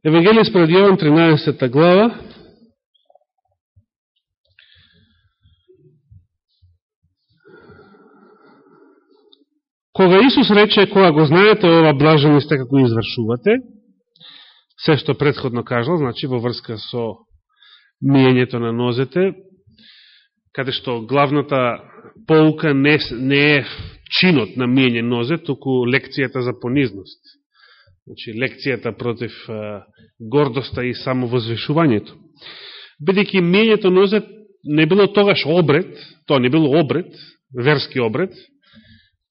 Евангелие според Јован 13 глава. Кога Исус рече, кога го знаете ова блажени сте како извршувате, се што предходно кажал, значи во врска со мијењето на нозете, каде што главната полука не, не е чинот на мијење нозе, туку лекцијата за понизност. Значи, лекцијата против а, гордоста и самовозвешувањето. Бидеќи мењето нозе не било тогаш обред, тоа не било обред, верски обред,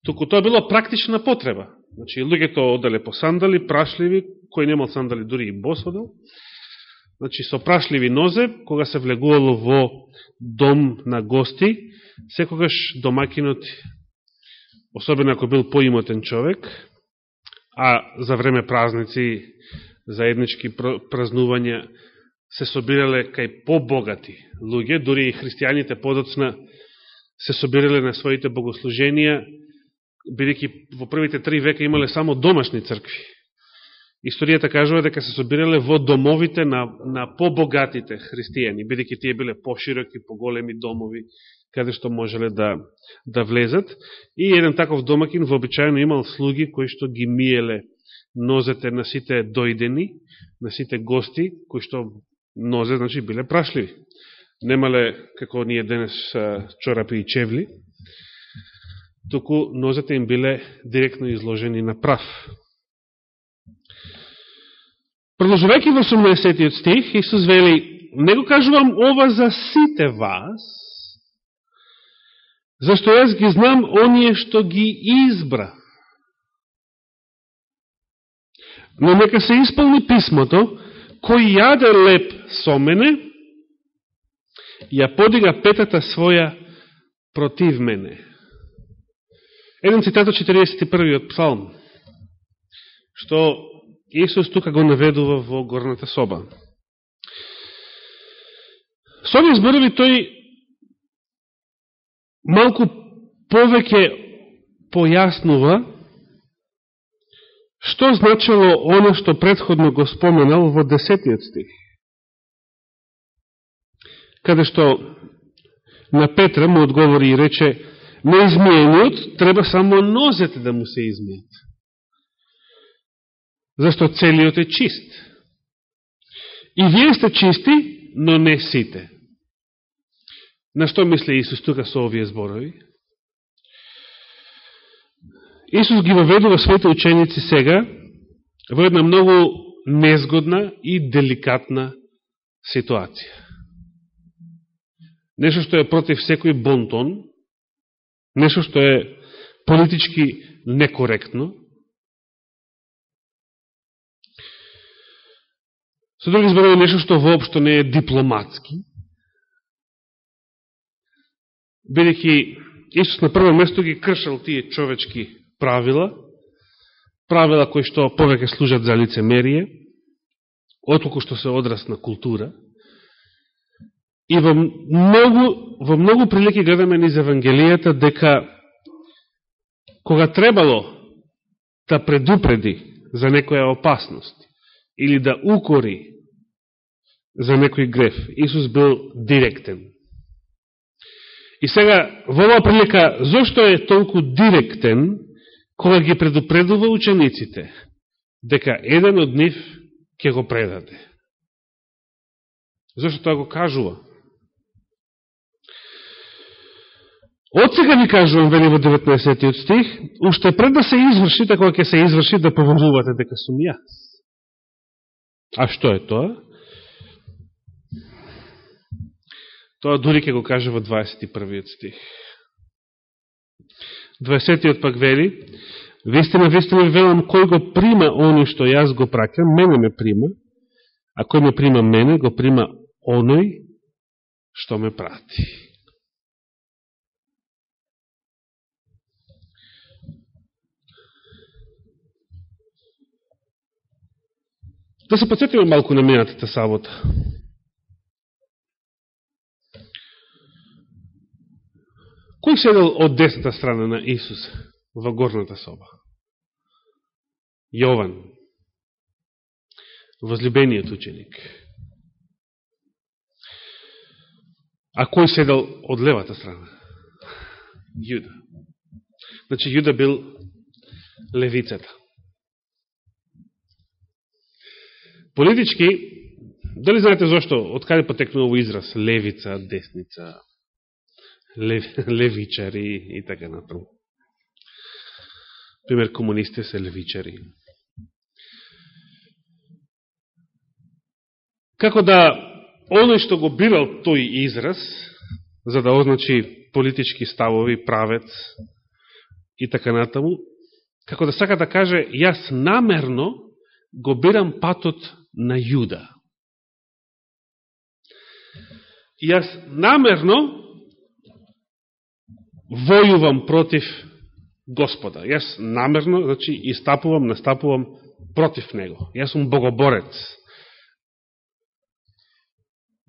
туку тоа било практична потреба. Значи, луѓето оделе по сандали, прашливи, кој немал сандали, дури и бос одел. Значи, со прашливи нозе, кога се влегувало во дом на гости, секогаш домакинот, особено ако бил поимотен човек, а за време празници, заеднички празнувања, се собирале кај побогати луѓе, дури и христијаните подоцна се собирале на своите богослуженија, бидеќи во првите три века имале само домашни цркви. Историјата кажува дека се собирале во домовите на, на побогатите христијани, бидеќи тие биле пошироки, поголеми домови, каде што можеле да, да влезат. И еден таков домакин вообичајно имал слуги кои што ги миеле нозете на сите дојдени, на сите гости, кои што нозе, значи, биле прашливи. Немале, како ние денес, чорапи и чевли, туку нозете им биле директно изложени на прав. Продолжувајќи во 18 стих, Исус вели, не го кажувам ова за сите вас, зашто јас ги знам оние што ги избра. Но нека се исполни писмото, кој јаде леп со мене, ја подига петата своја против мене. Еден цитат од 41. псалм, што Исус тука го наведува во горната соба. Со овие зборови тој малку повеќе појаснува што значило оно што предходно го споменал во десетиот стих. Каде што на Петра му одговори и рече неизмиениот треба само нозете да му се измијат зашто целиот е чист. И вие сте чисти, но не сите. На што мисли Исус тука со овие зборови? Исус ги воведува своите ученици сега во една многу незгодна и деликатна ситуација. Нешто што е против секој бонтон, нешто што е политички некоректно, Со други зборови, нешто што воопшто не е дипломатски, бидеќи Исус на прво место ги кршал тие човечки правила, правила кои што повеќе служат за лицемерие, отколку што се одрас на култура. И во многу, во многу прилики гледаме низ Евангелијата дека кога требало да предупреди за некоја опасност или да укори за некој греф. Исус бил директен. И сега, во оваа прилика, зошто е толку директен, кога ги предупредува учениците, дека еден од нив ќе го предаде? Зошто тоа го кажува? Од сега ви кажувам, вели во 19 стих, уште пред да се изврши, така ќе се изврши, да поволувате дека сум јас. А што е тоа? Тоа дури ке го каже во 21 стих. 20 пак вели, Вистина, вистина велам, кој го прима оној што јас го пракам, мене ме прима, а кој ме прима мене, го прима оној што ме прати. Да се подсетиме малку на минатата сабота. Кој седел од десната страна на Исус во горната соба? Јован. возлюбениот ученик. А кој седел од левата страна? Јуда. Значи, Јуда бил левицата. Политички, дали знаете зашто, од каде потекнува овој израз? Левица, десница, лев, левичари и така натаму. Пример, комунистите се левичари. Како да оној што го бирал тој израз, за да означи политички ставови, правец и така натаму, како да сака да каже, јас намерно го бирам патот на Јуда. Јас намерно војувам против Господа. Јас намерно, значи, истапувам, настапувам против Него. Јас сум богоборец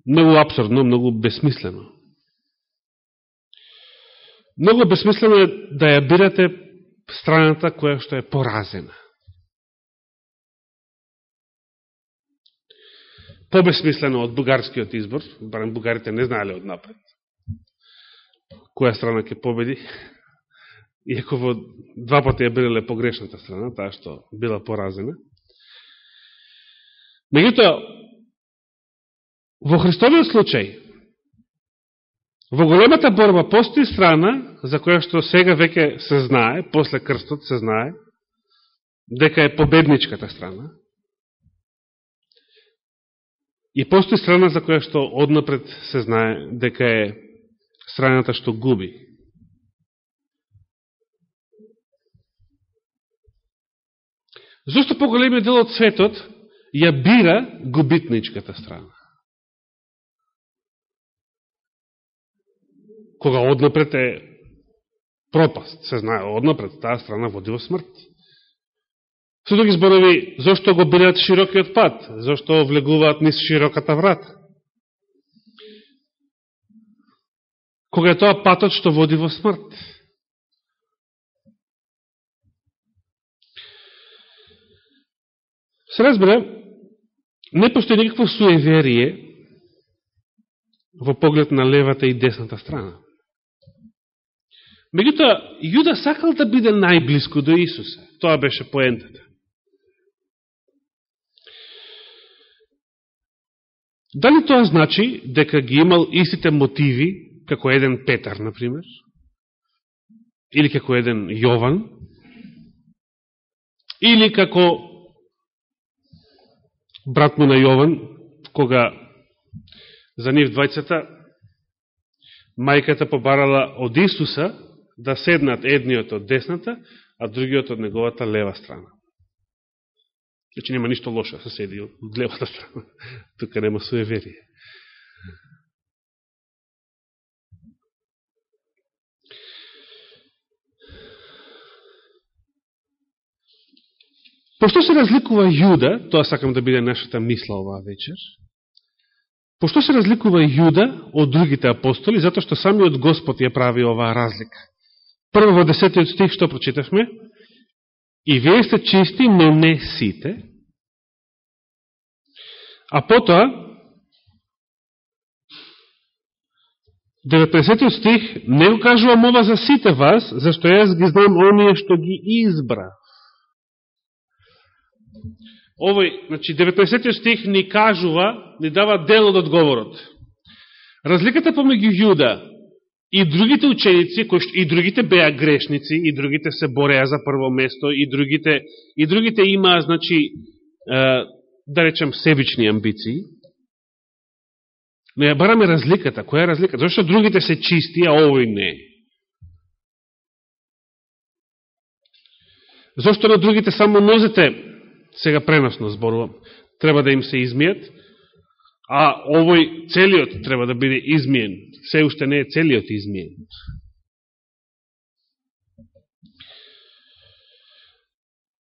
многу абсурдно, многу бесмислено. Многу бесмислено е да ја бирате страната која што е поразена. Побесмислено од бугарскиот избор, барем бугарите не знаеле однапред која страна ќе победи, иако во два пати ја билеле погрешната страна, таа што била поразена. Меѓутоа, Во Христовиот случај, во големата борба постои страна за која што сега веќе се знае, после крстот се знае, дека е победничката страна. И постои страна за која што однапред се знае дека е страната што губи. Зошто поголемиот дел од светот ја бира губитничката страна? кога однапред е пропаст. Се знае, однапред таа страна води во смрт. Со други зборови, Зошто го бираат широкиот пат? Зошто влегуваат низ широката врата? Кога е тоа патот што води во смрт? Се разбере, не постои никакво суеверие во поглед на левата и десната страна. Меѓутоа, Јуда сакал да биде најблиско до Исуса. Тоа беше поентата. Дали тоа значи дека ги имал истите мотиви, како еден Петар, например, или како еден Јован, или како брат му на Јован, кога за нив двајцата мајката побарала од Исуса да седнат едниот од десната, а другиот од неговата лева страна. Значи нема ништо лошо да се седи од левата страна. Тука нема суеверие. Пошто се разликува Јуда, тоа сакам да биде нашата мисла оваа вечер, пошто се разликува Јуда од другите апостоли, затоа што самиот Господ ја прави оваа разлика. Прво во десетиот стих што прочитавме, и вие сте чисти, но не сите. А потоа, 19 стих, не го кажувам ова за сите вас, зашто јас ги знам оние што ги избра. Овој, значи, 19 стих ни кажува, ни дава дел од одговорот. Разликата помеѓу Јуда И другите ученици, кои и другите беа грешници, и другите се бореа за прво место, и другите, и другите имаа, значи, да речем, себични амбиции. Но ја бараме разликата. Која е разликата? Зашто другите се чисти, а овој не? Зошто на другите само нозете, сега преносно зборувам, треба да им се измијат, а овој целиот треба да биде измиен. Се уште не е целиот измиен.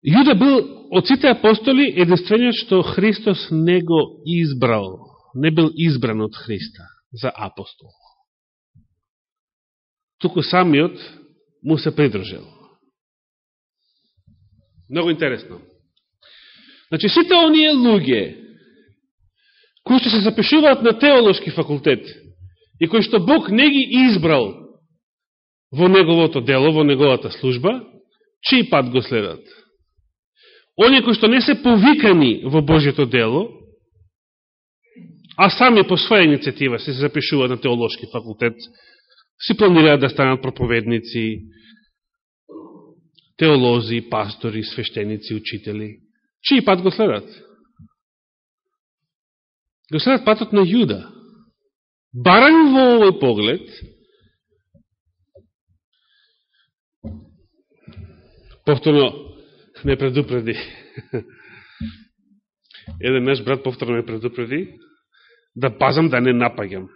Јуда бил од сите апостоли единствениот што Христос не го избрал, не бил избран од Христа за апостол. Туку самиот му се придружил. Много интересно. Значи, сите оние луѓе, кои што се запишуваат на теолошки факултет и кои што Бог не ги избрал во неговото дело, во неговата служба, чиј пат го следат? Оние кои што не се повикани во Божието дело, а сами по своја иницијатива се запишуваат на теолошки факултет, си планираат да станат проповедници, теолози, пастори, свештеници, учители. Чиј пат го следат? Го следат патот на Јуда. Барањ во овој поглед, повторно ме предупреди. Еден наш брат повторно ме предупреди да пазам да не напагам.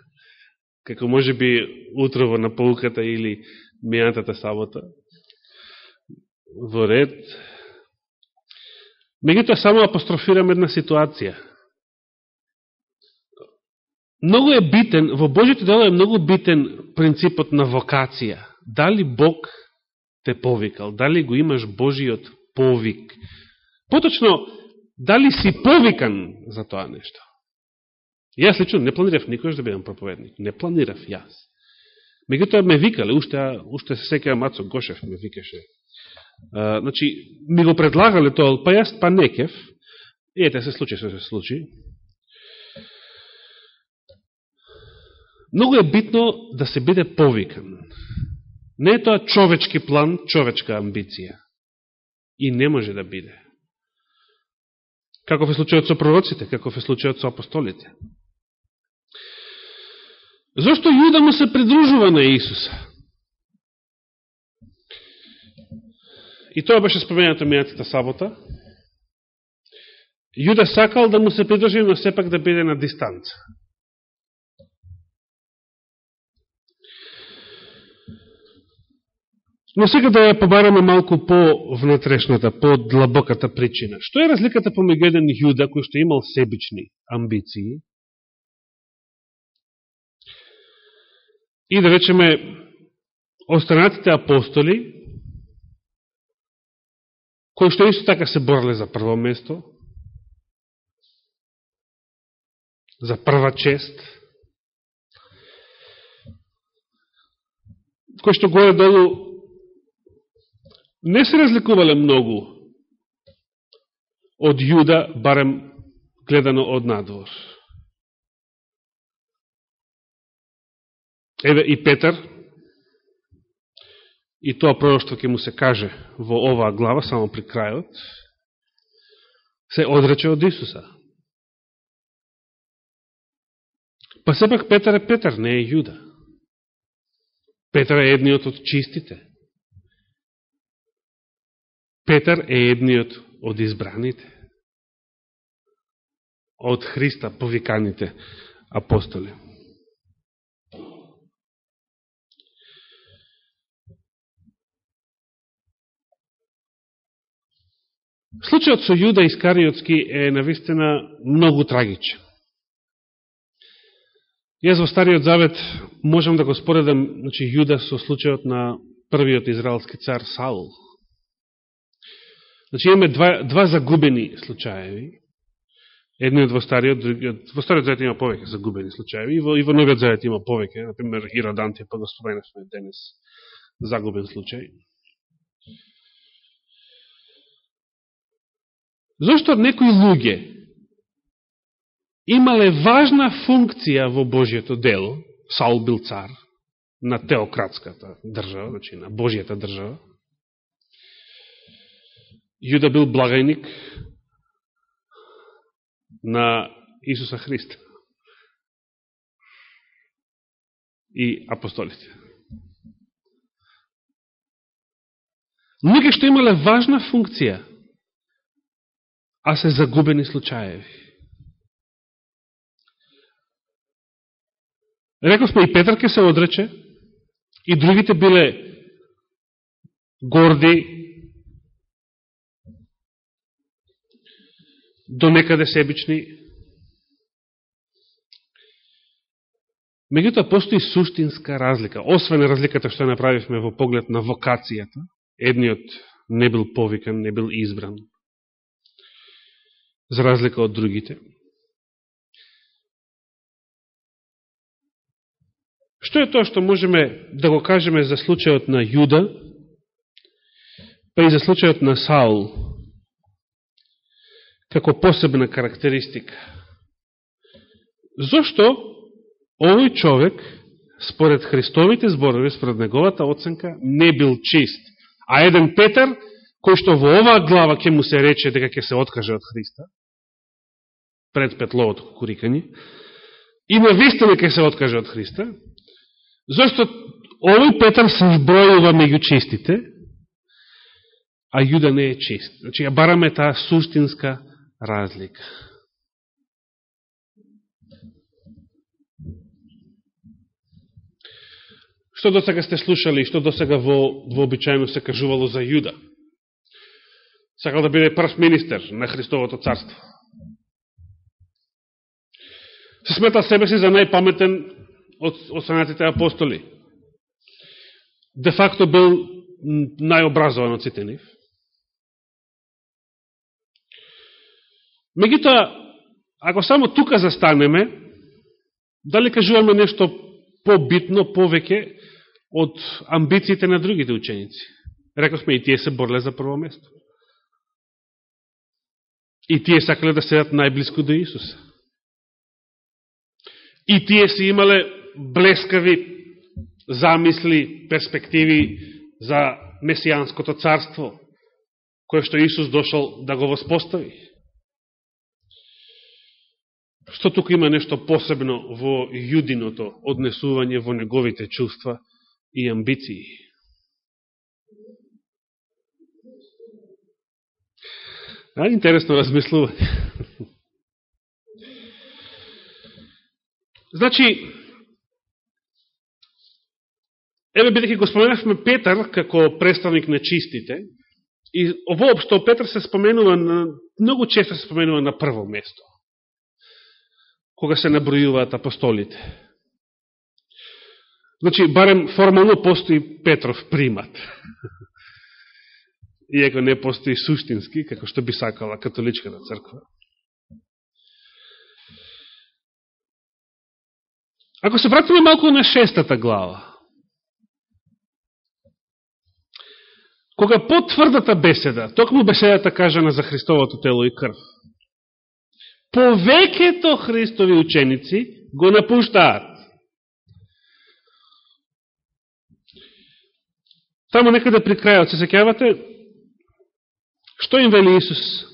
Како може би утрово на полуката или мејантата сабота. Во ред. Мегуто само апострофирам една ситуација. Многу е битен, во Божите дело е многу битен принципот на вокација. Дали Бог те повикал, дали го имаш Божиот повик. Поточно, дали си повикан за тоа нешто. Јас лично не планирав никојаш да бидам проповедник. Не планирав јас. Меѓутоа ме викале, уште, уште се секаја Мацо Гошев ме викаше. А, значи, ми го предлагале тоа, па јас па некев. Ете се случи, се се случи. Многу е битно да се биде повикан. Не е тоа човечки план, човечка амбиција. И не може да биде. Каков е случајот со пророците, каков е случајот со апостолите. Зошто Јуда му се придружува на Исуса? И тоа беше споменато мијатата сабота. Јуда сакал да му се придржи, но сепак да биде на дистанца. Но сега да ја побараме малку по внатрешната, по длабоката причина. Што е разликата помеѓу еден Јуда кој што имал себични амбиции и да речеме останатите апостоли кои што исто така се бореле за прво место, за прва чест, кои што горе долу не се разликувале многу од Јуда, барем гледано од надвор. Еве и Петар, и тоа пророќство ќе му се каже во оваа глава, само при крајот, се одрече од Исуса. Па сепак Петар е Петар, не е Јуда. Петар е едниот од чистите. Петар е едниот од избраните, од Христа повиканите апостоли. Случајот со Јуда Искариотски е навистина многу трагичен. Јас во Стариот Завет можам да го споредам значи, Јуда со случајот на првиот израелски цар Саул. Значи имаме два, два загубени случаеви. Едниот во Стариот, другиот, во Стариот Завет има повеќе загубени случаеви, и во, и во Новиот Завет има повеќе, например, Иродантија, па го споменавме денес загубен случај. Зошто некои луѓе имале важна функција во Божијето дело, Саул бил цар, на теократската држава, значи на Божијата држава, Јуда бил благајник на Исуса Христа и апостолите. Луѓе што имале важна функција, а се загубени случаеви. Рековме и Петар ке се одрече, и другите биле горди, до некаде себични. Меѓутоа, постои суштинска разлика. Освен разликата што направивме во поглед на вокацијата, едниот не бил повикан, не бил избран за разлика од другите. Што е тоа што можеме да го кажеме за случајот на Јуда, па и за случајот на Саул, како посебна карактеристика? Зошто овој човек, според Христовите зборови, според неговата оценка, не бил чист? А еден Петар, кој што во оваа глава ќе му се рече дека ќе се откаже од Христа, пред петловото кукурикање, и на вистина ќе се откаже од Христа, зашто овој Петар се вбројува меѓу чистите, а Јуда не е чист. Значи, ја бараме таа суштинска разлика. Што до сега сте слушали и што до сега во вообичајно се кажувало за Јуда? Сакал да биде прв министер на Христовото царство. Се смета себе си за најпаметен од останатите апостоли. Де факто бил најобразован од сите нив. Мегутоа, ако само тука застанеме, дали кажуваме нешто побитно, повеќе од амбициите на другите ученици? Рековме и тие се борле за прво место. И тие сакале да седат најблиско до Исуса. И тие си имале блескави замисли, перспективи за месијанското царство, кое што Исус дошол да го воспостави. Што тука има нешто посебно во јудиното однесување во неговите чувства и амбиции? А, интересно размислување. Значи, еве бидејќи го споменавме Петар како представник на чистите, и воопшто Петар се споменува на, многу често се споменува на прво место, кога се набројуваат апостолите. Значи, барем формално постои Петров примат. Иако не постои суштински, како што би сакала католичката црква. Ако се вратиме малко на шестата глава, кога потврдата беседа, токму беседата кажана за Христовото тело и крв, повеќето Христови ученици го напуштаат. Таму некаде при крајот, се секјавате, што им вели Исус?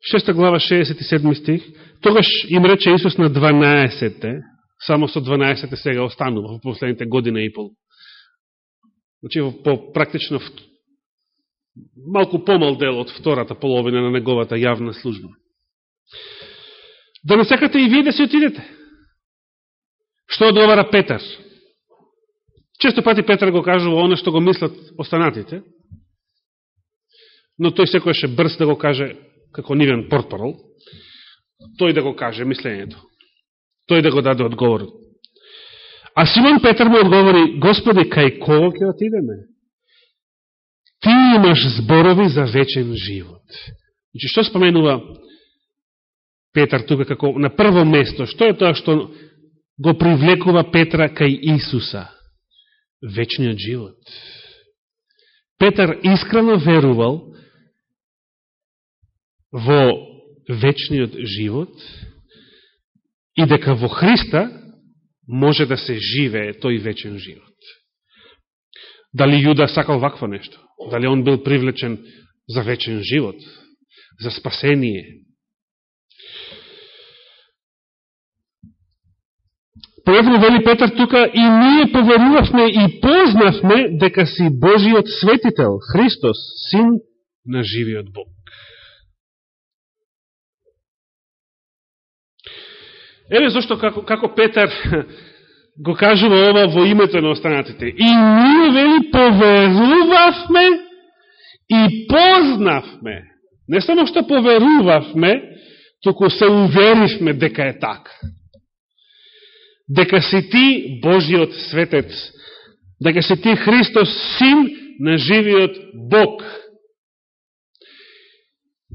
6 глава, 67 стих, Тогаш им рече Исус на 12-те, само со 12-те сега останува во последните година и пол. Значи, по практично малку помал дел од втората половина на неговата јавна служба. Да не сакате и вие да се отидете. Што одговара Петар? Често пати Петар го кажува оно што го мислат останатите, но тој секој ше брз да го каже како нивен портпарол тој да го каже мислењето. Тој да го даде одговор. А Симон Петр му одговори, Господи, кај кого ќе отидеме? Ти имаш зборови за вечен живот. Значи, што споменува Петар тука како на прво место? Што е тоа што го привлекува Петра кај Исуса? Вечниот живот. Петар искрено верувал во вечниот живот и дека во Христа може да се живее тој вечен живот. Дали Јуда сакал вакво нешто? Дали он бил привлечен за вечен живот? За спасение? Појавно вели Петар тука и ние поверувавме и познавме дека си Божиот светител, Христос, син на живиот Бог. Еве зашто како, како Петар го кажува ова во името на останатите. И ние, вели, поверувавме и познавме. Не само што поверувавме, туку се уверивме дека е така. Дека си ти Божиот светец. Дека си ти Христос, син на живиот Бог.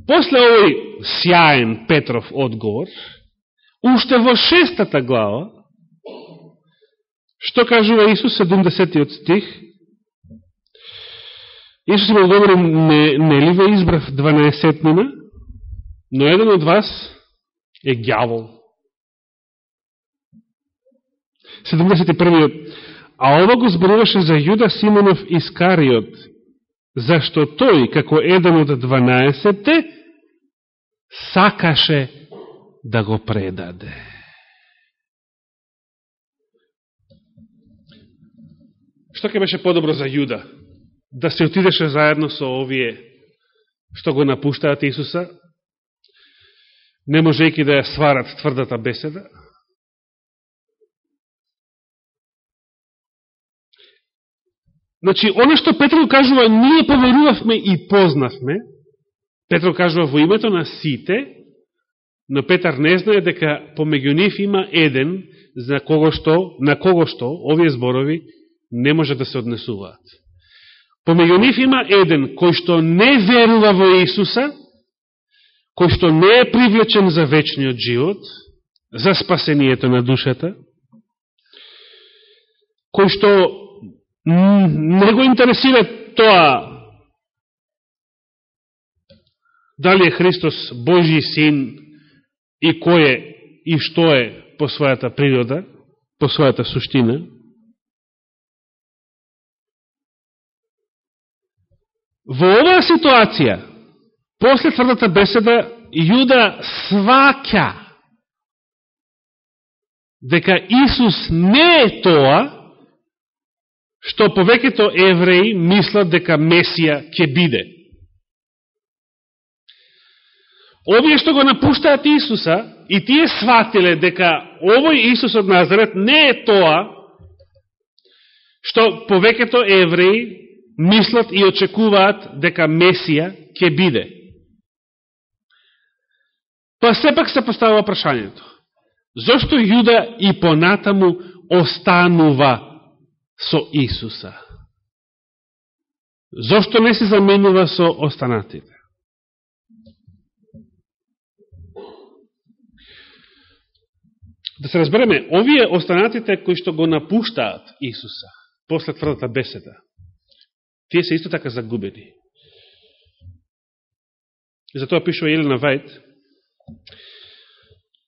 после овој сјаен Петров одговор, уште во шестата глава, што кажува Исус, 70 стих, Исус има одговори, не, не ли ве избрав 12-нина, но еден од вас е гјавол. 71. А ова го зборуваше за Јуда Симонов Искариот, зашто тој, како еден од 12 сакаше да го предаде. Што ќе беше подобро за Јуда? Да се отидеше заедно со овие што го напуштаат Исуса, не можејќи да ја сварат тврдата беседа, Значи, оно што Петро кажува, ние поверувавме и познавме, Петро кажува во името на сите, но Петар не знае дека помеѓу нив има еден за кого што, на кого што овие зборови не може да се однесуваат. Помеѓу нив има еден кој што не верува во Исуса, кој што не е привлечен за вечниот живот, за спасението на душата, кој што не го интересира тоа дали е Христос Божи син и кој е и што е по својата природа, по својата суштина. Во оваа ситуација, после тврдата беседа, Јуда сваќа дека Исус не е тоа што повеќето евреи мислат дека Месија ќе биде. Овие што го напуштаат Исуса, и тие сватиле дека овој Исус од Назарет не е тоа што повеќето евреи мислат и очекуваат дека Месија ќе биде. Па сепак се поставува прашањето. Зошто Јуда и понатаму останува со Исуса? Зошто не се заменува со останатите? Да се разбереме, овие останатите кои што го напуштаат Исуса после тврдата беседа, тие се исто така загубени. И затоа пишува Елена Вајд,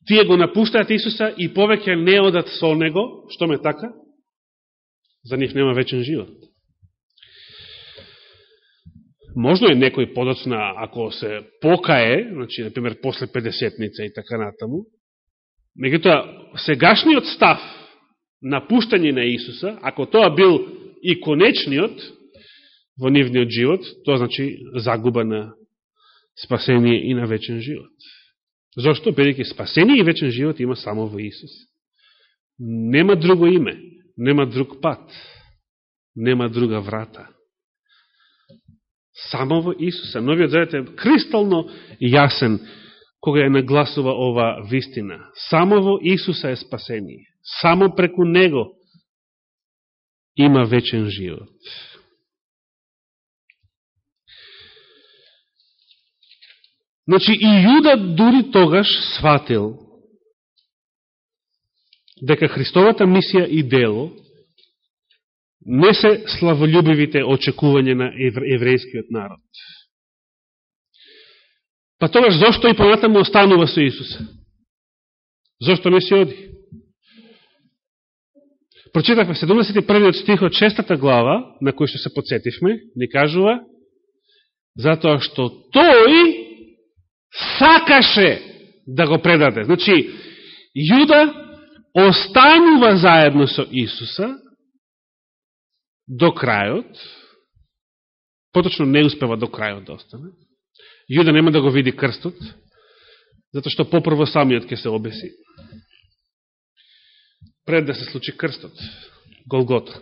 тие го напуштаат Исуса и повеќе не одат со Него, што ме така, за нив нема вечен живот. Можно е некој подоцна, ако се покае, значи, например, после 50-ница и така натаму, меѓутоа, сегашниот став на пуштање на Исуса, ако тоа бил и конечниот во нивниот живот, тоа значи загуба на спасение и на вечен живот. Зошто? Бидеќи спасение и вечен живот има само во Исус. Нема друго име. Нема друг пат. Нема друга врата. Само во Исуса. Новиот завет е кристално јасен кога ја нагласува ова вистина. Само во Исуса е спасение. Само преку Него има вечен живот. Значи и Јуда дури тогаш сватил дека Христовата мисија и дело не се славолюбивите очекување на еврејскиот народ. Па тогаш зошто и понатаму останува со Исуса? Зошто не си оди? Прочитавме 71 стих од 6 глава, на кој што се подсетивме, ни кажува, затоа што тој сакаше да го предаде. Значи, Јуда останува заедно со Исуса до крајот, поточно не успева до крајот да остане. Јуда нема да го види крстот, затоа што попрво самиот ќе се обеси. Пред да се случи крстот, Голгота.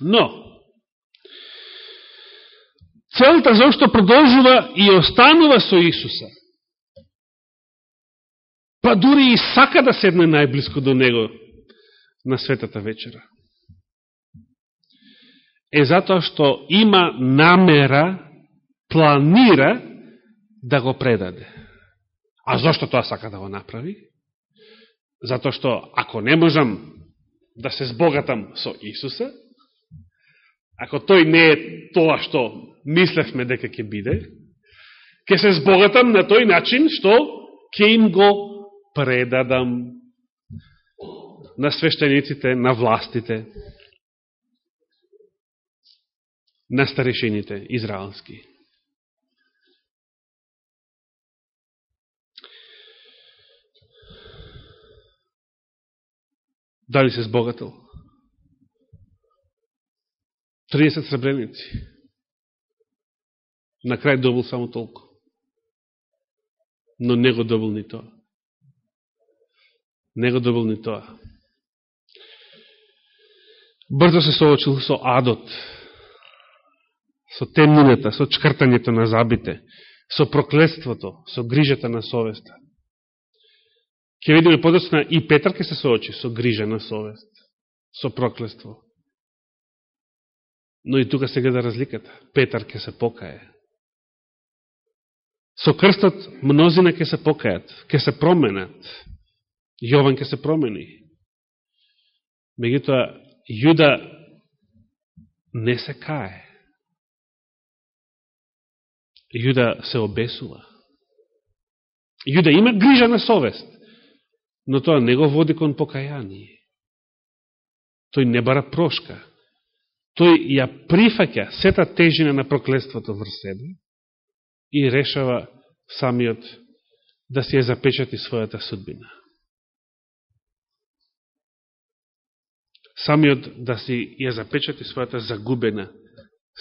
Но, целта зашто продолжува и останува со Исуса, па дури и сака да седне најблиско до него на светата вечера. Е затоа што има намера, планира да го предаде. А зашто тоа сака да го направи? Зато што ако не можам да се збогатам со Исуса, ако тој не е тоа што мислевме дека ќе биде, ќе се збогатам на тој начин што ќе им го предадам на свештениците, на властите, на старешините израелски. Дали се збогател? 30 сребреници. На крај добил само толку. Но не го добил ни тоа. Не го добил ни тоа. Брзо се соочил со адот, со темнината, со чкртањето на забите, со проклетството, со грижата на совеста. Ке видиме подоцна и Петар ке се соочи со грижа на совест, со проклество. Но и тука се гледа разликата. Петар ке се покае. Со крстот мнозина ке се покајат, ке се променат. Јован ке се промени. Меѓутоа, Јуда не се кае. Јуда се обесува. Јуда има грижа на совест но тоа не го води кон покаяние. Тој не бара прошка. Тој ја прифаќа сета тежина на проклеството врз себе и решава самиот да си ја запечати својата судбина. Самиот да си ја запечати својата загубена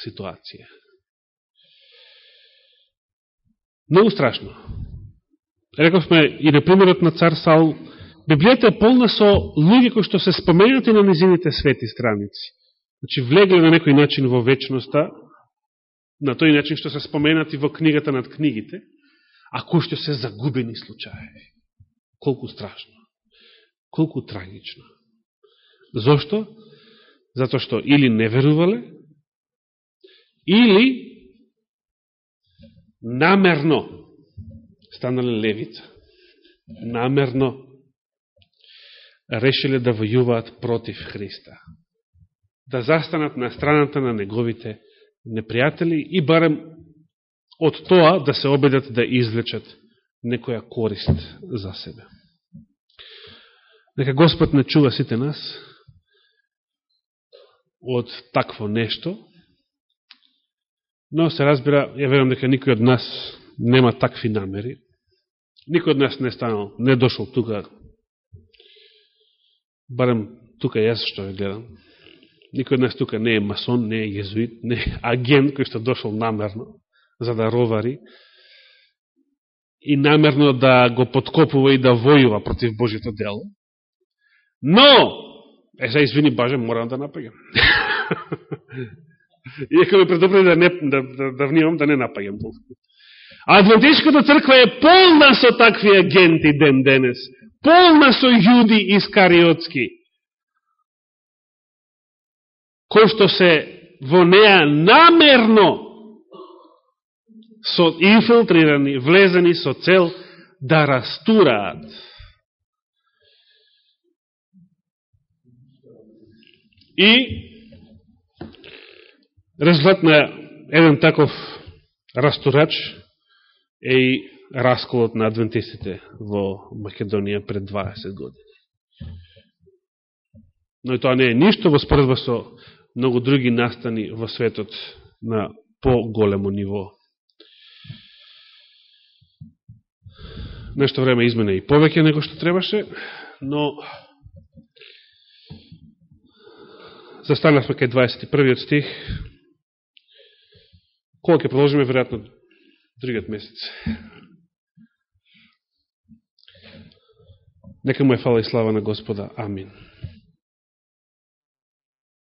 ситуација. Многу страшно. Рековме и на примерот на цар Саул, Библијата е полна со луѓе кои што се споменати на низините свети страници. Значи, влегле на некој начин во вечноста, на тој начин што се споменати во книгата над книгите, а кои што се загубени случаеви. Колку страшно. Колку трагично. Зошто? Зато што или не верувале, или намерно станале левица. Намерно решиле да војуваат против Христа. Да застанат на страната на неговите непријатели и барем од тоа да се обидат да извлечат некоја корист за себе. Нека Господ не чува сите нас од такво нешто, но се разбира, ја верам дека никој од нас нема такви намери. Никој од нас не станал, не дошол тука барем тука јас што ја гледам, никој од нас тука не е масон, не е језуит, не е агент кој што дошол намерно за да ровари и намерно да го подкопува и да војува против Божито дело. Но, е, за извини Баже, морам да напагам. Иако ме предупреди да, не, да, да, да внимам да не напагам толку. А Адвентишката црква е полна со такви агенти ден денес полна со јуди искариотски, кои што се во неа намерно со инфилтрирани, влезени со цел да растураат. И резултат на еден таков растурач е и расколот на адвентистите во Македонија пред 20 години. Но и тоа не е ништо во споредба со многу други настани во светот на по-големо ниво. Нешто време измена и повеќе него што требаше, но застанавме кај 21 стих, кога ќе продолжиме, веројатно, другиот месец. Нека му е фала и слава на Господа. Амин.